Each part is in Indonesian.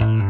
Bye.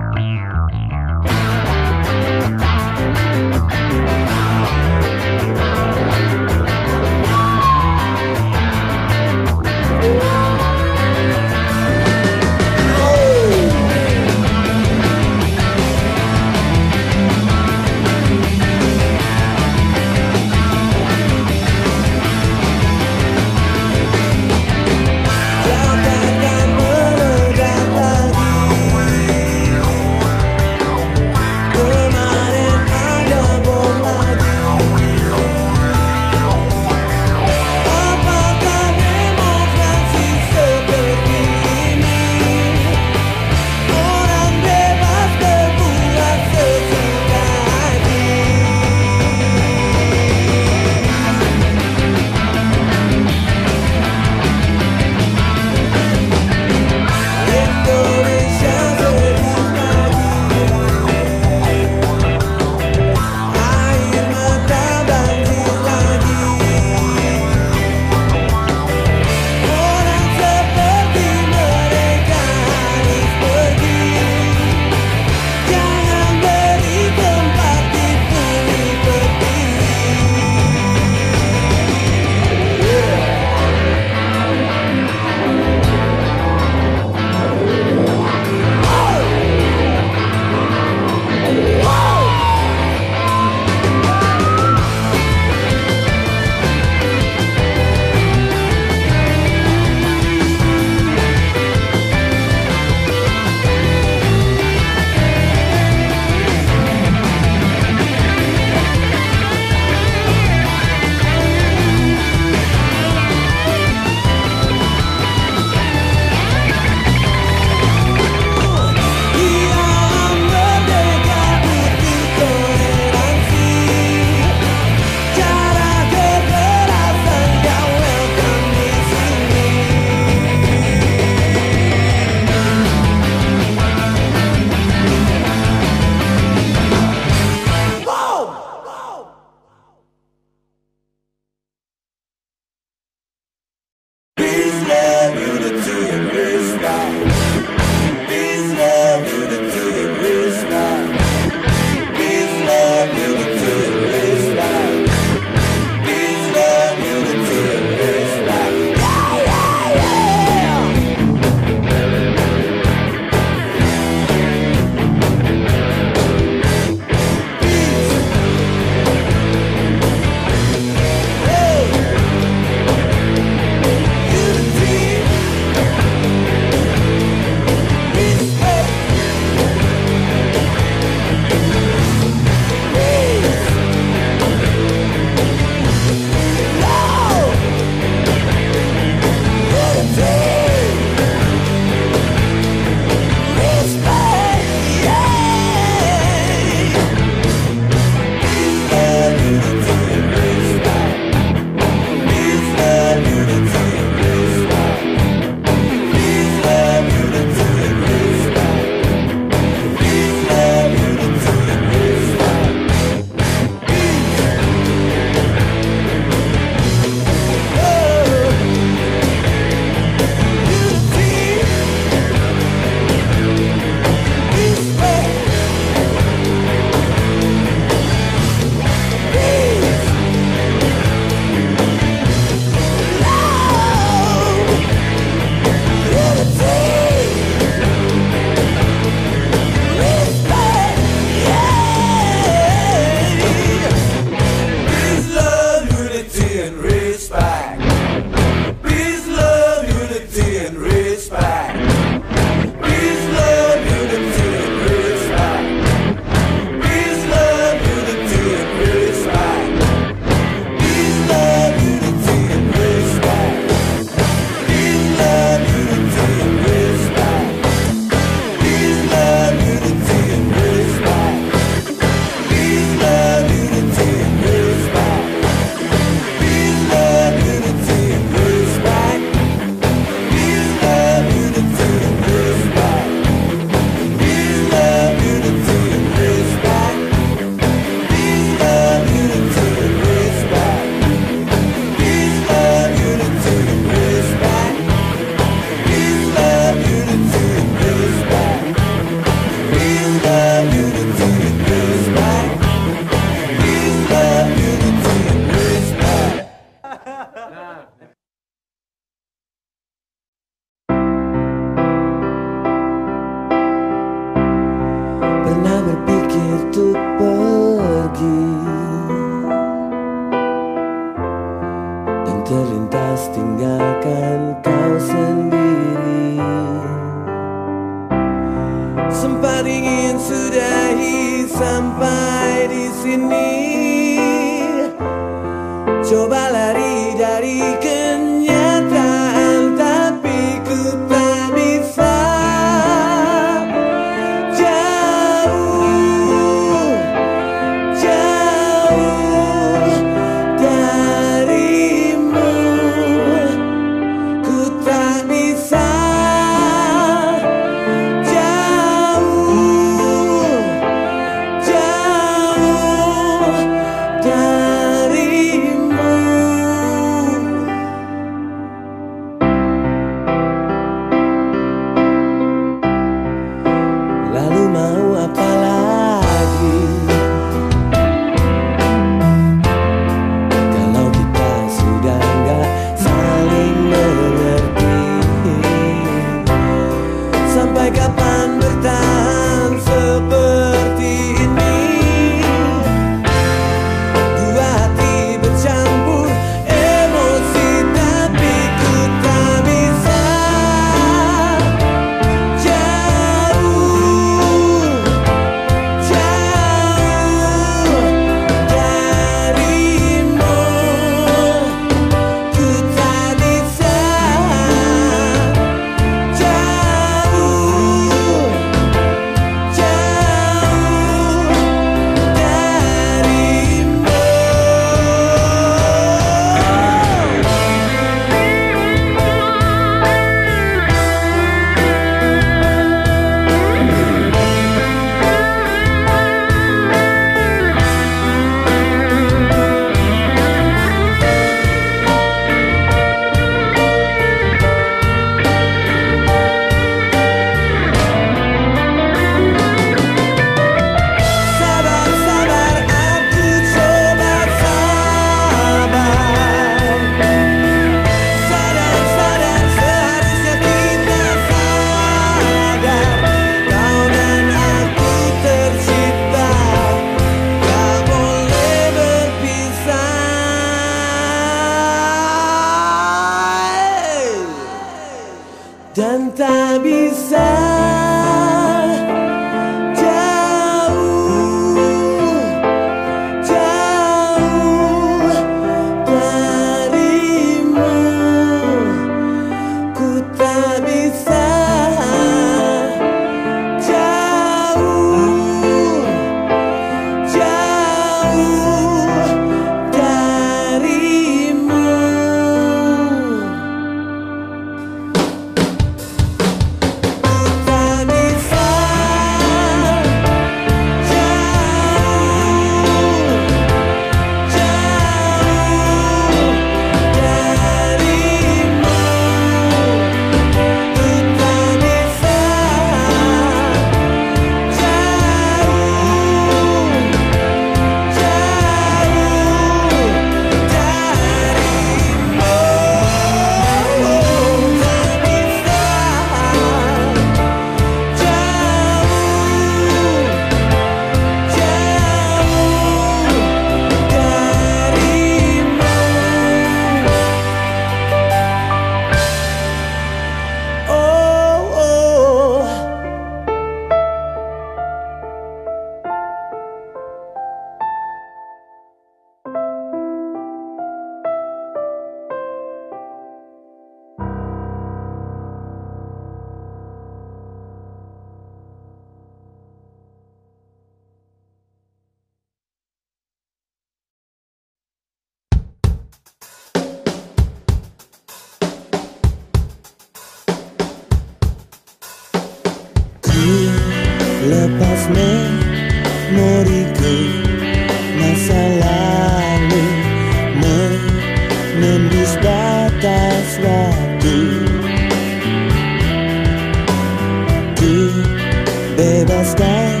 Bebaskan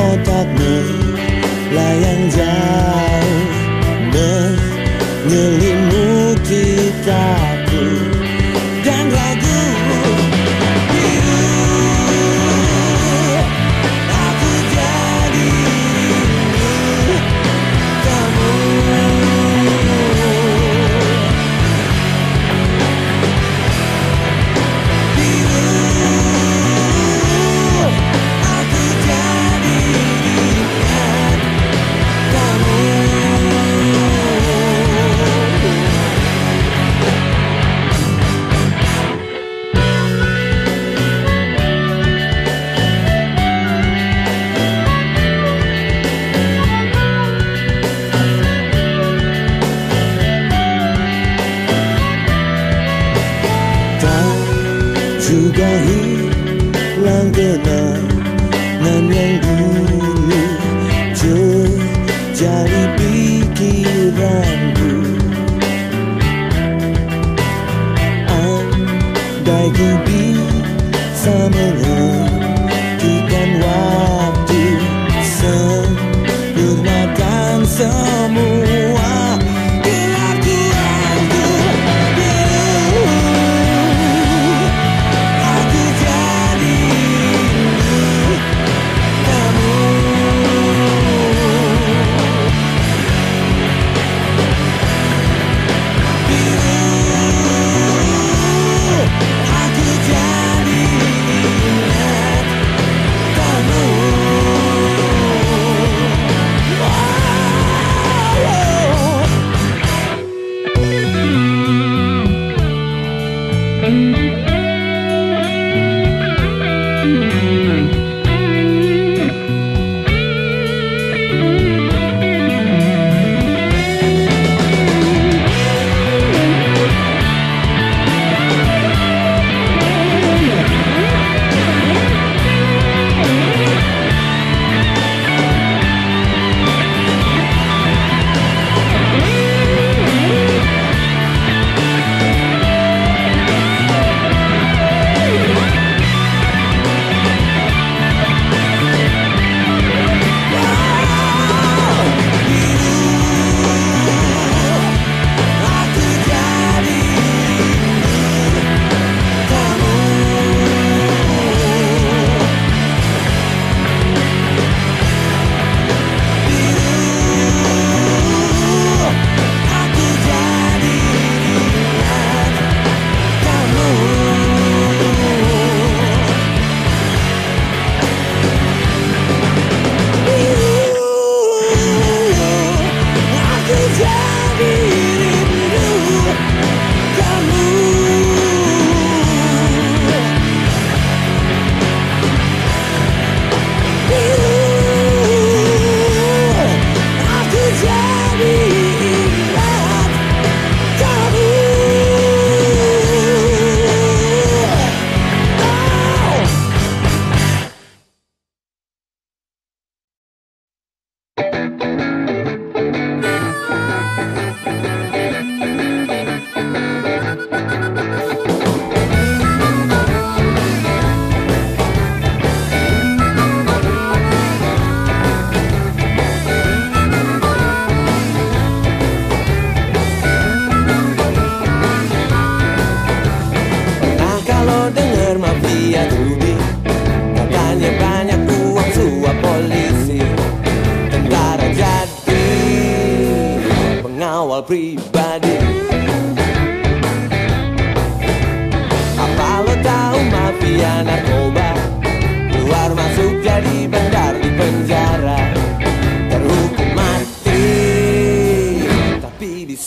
otakmu layang jauh. Menyelimuti taku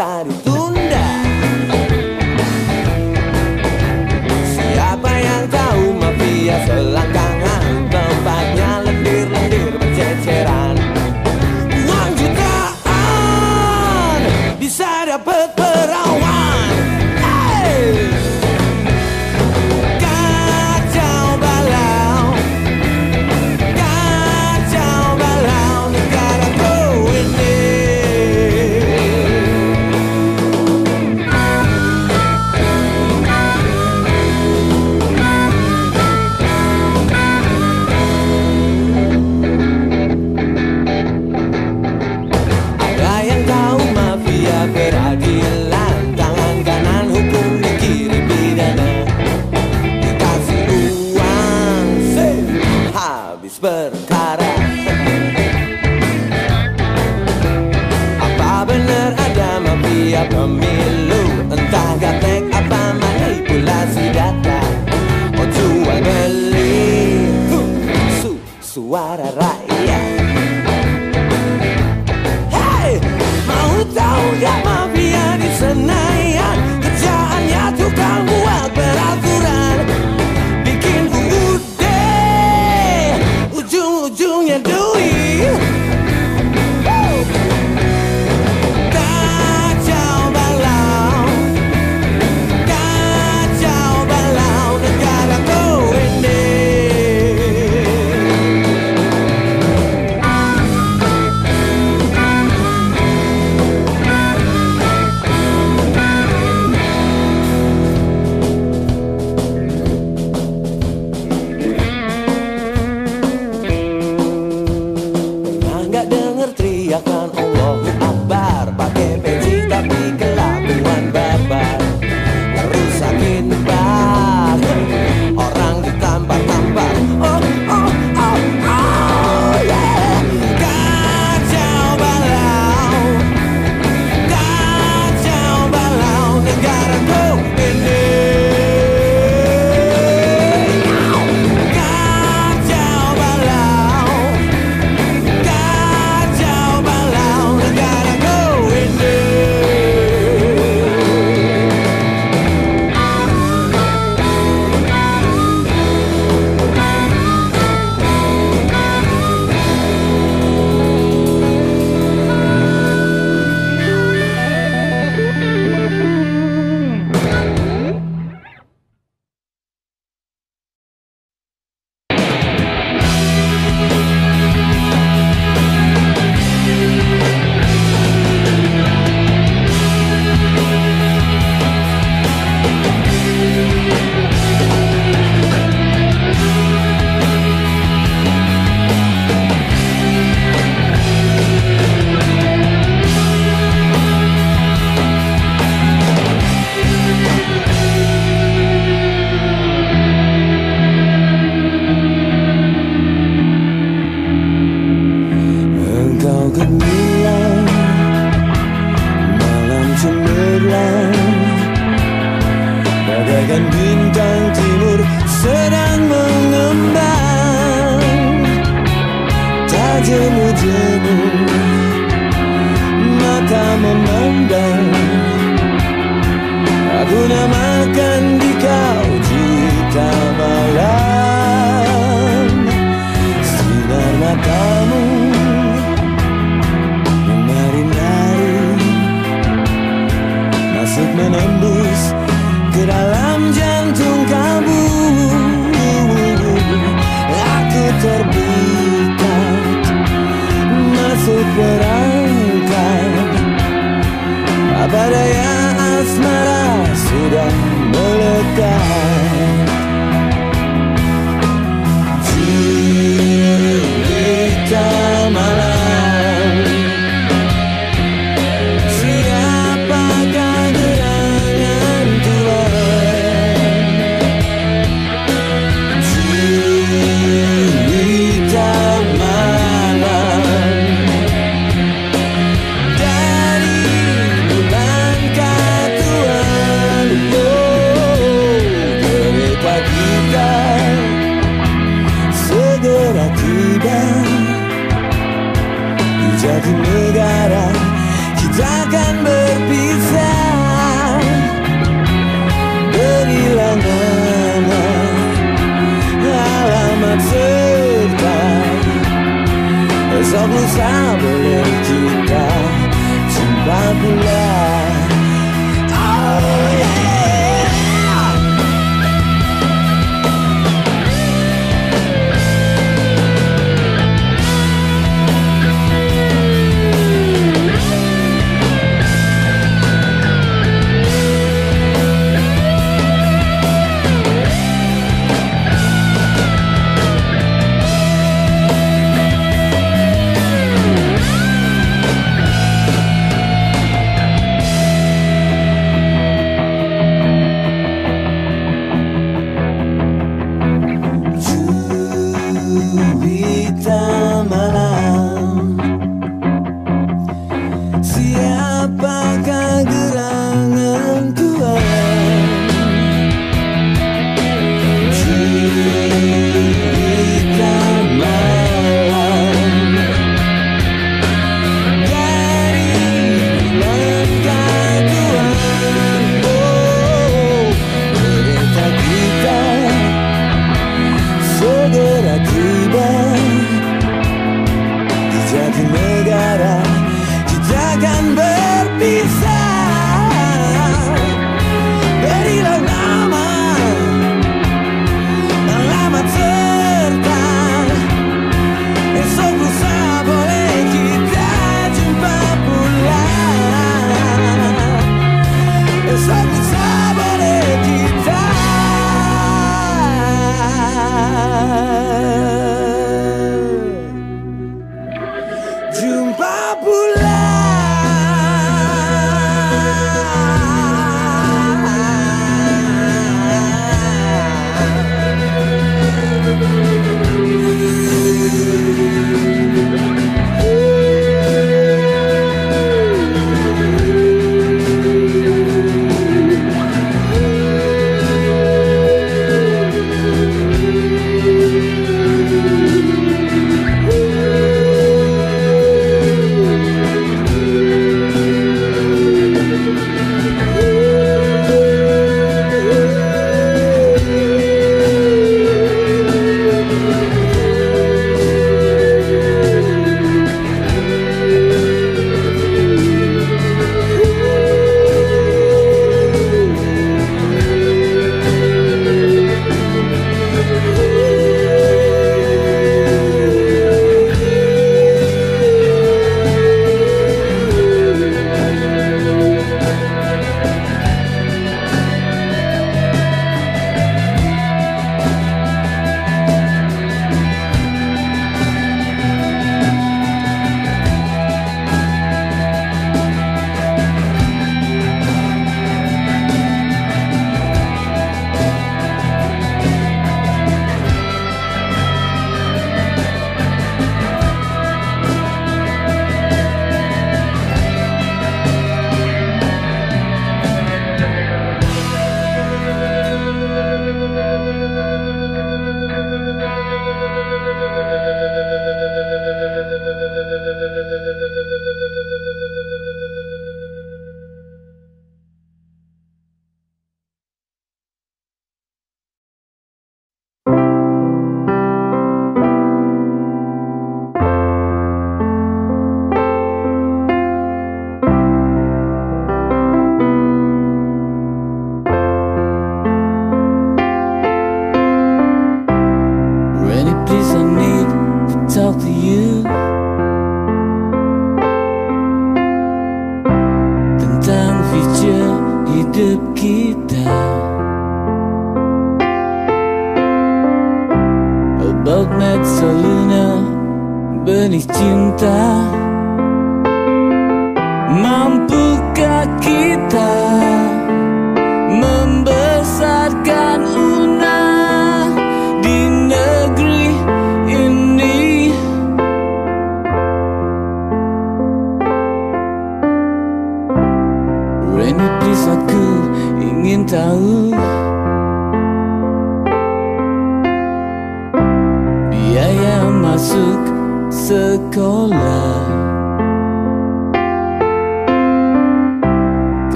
necessário. Bunda!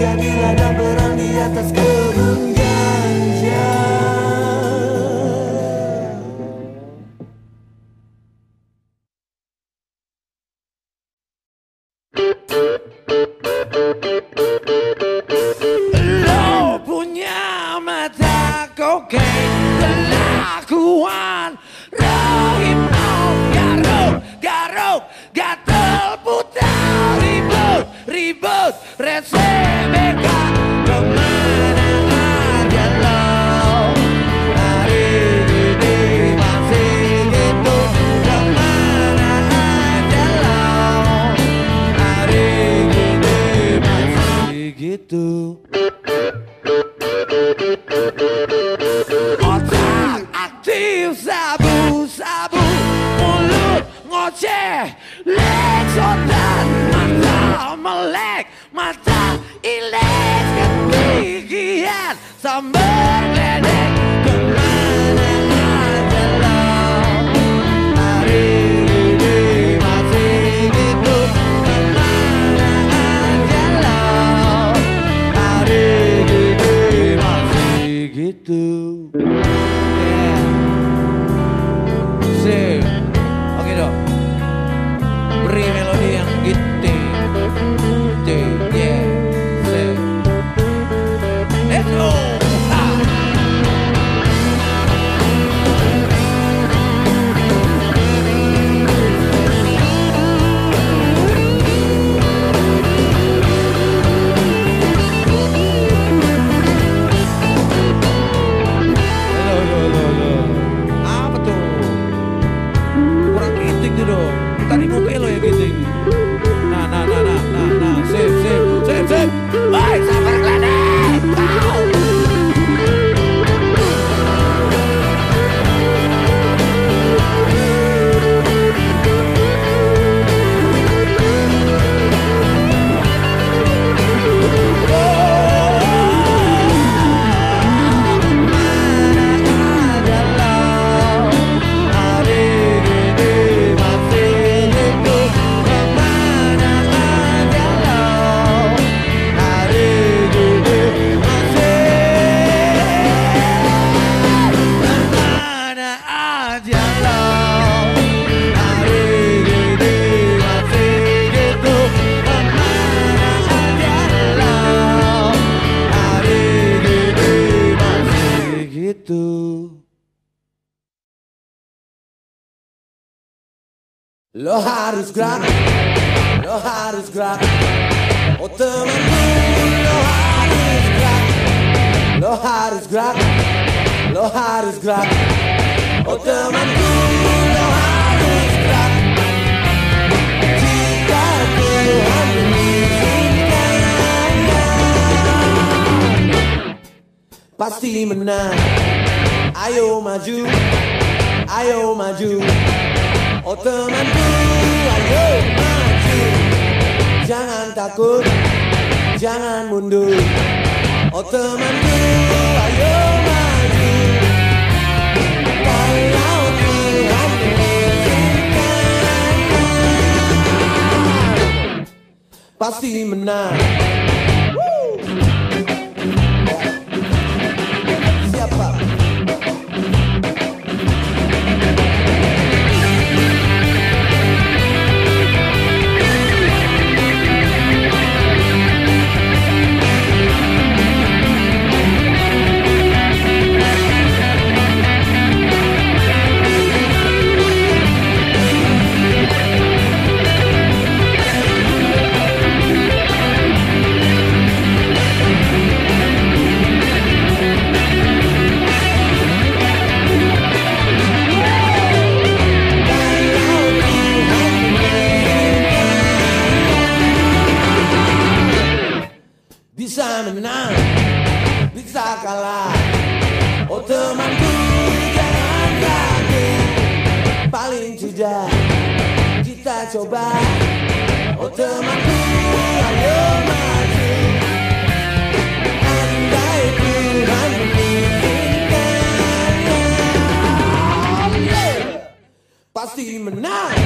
Jadilah dan berang di atas kertas Lo haris gran, lo haris gran, o te lo haris gran, lo haris gran, lo haris gran, o te lo haris gran. Jika Tuhan mengizinkan, pasti menang. Ayo maju, ayo maju. Oh temanku, ayo maju. Jangan takut, jangan mundur. Oh temanku, ayo maju. Kalau Tuhan mengizinkan Pasti menang coba. Oh temanku ayo maju Andai Tuhan mengizinkan Pasti menang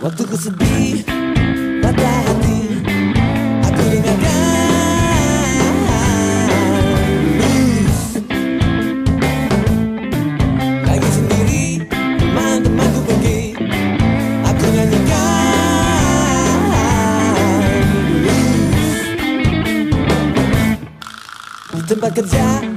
Waktu ku sedih Mata hati Aku dengarkan. Lagi sendiri Teman-temanku pergi Aku nyanyikan Di tempat kerja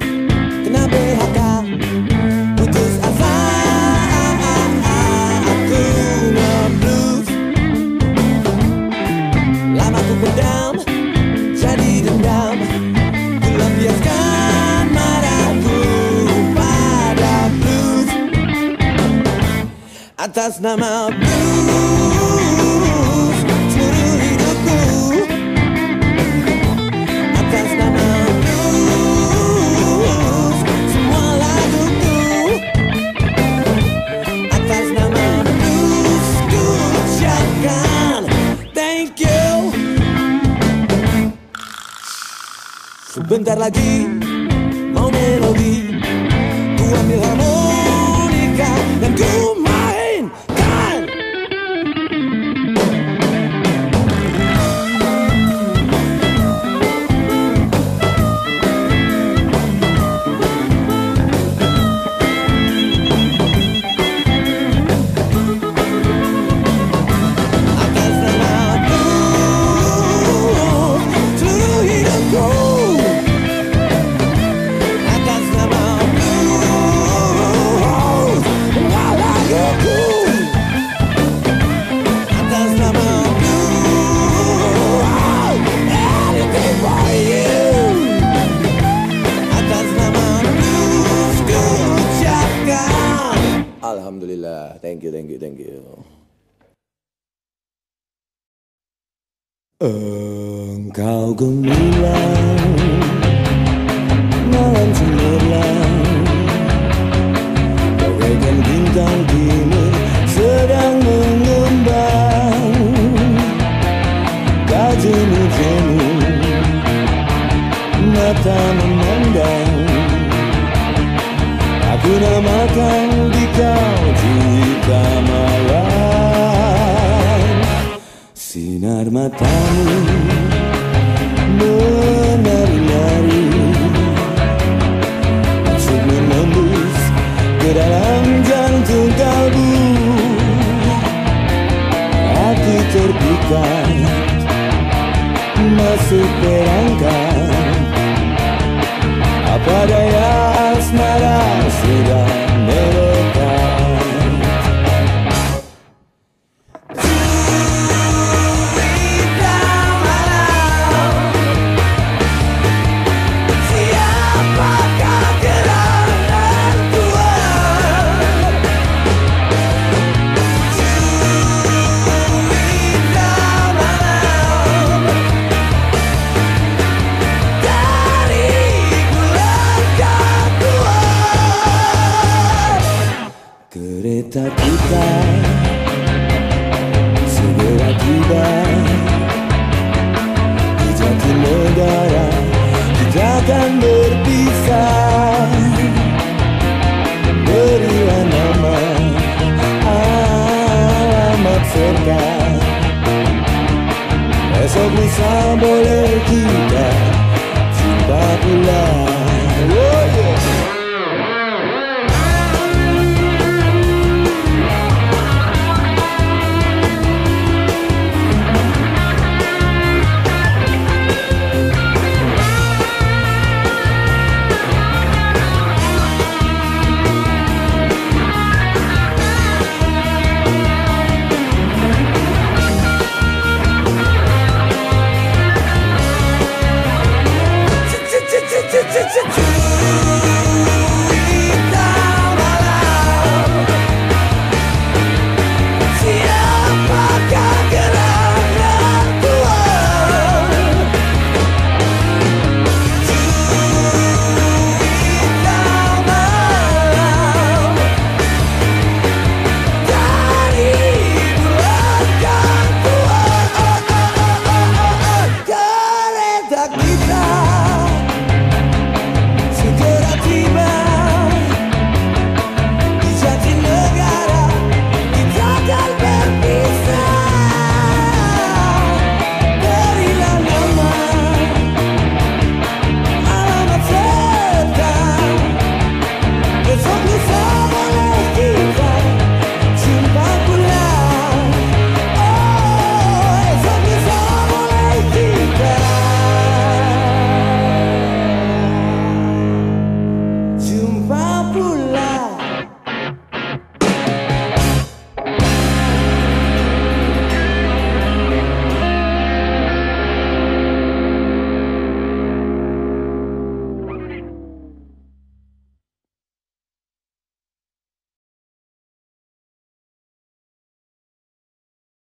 atas nama blues seluruh hidupku. Atas nama blues semua laguku. Atas nama blues ku ucapkan thank you. Sebentar lagi.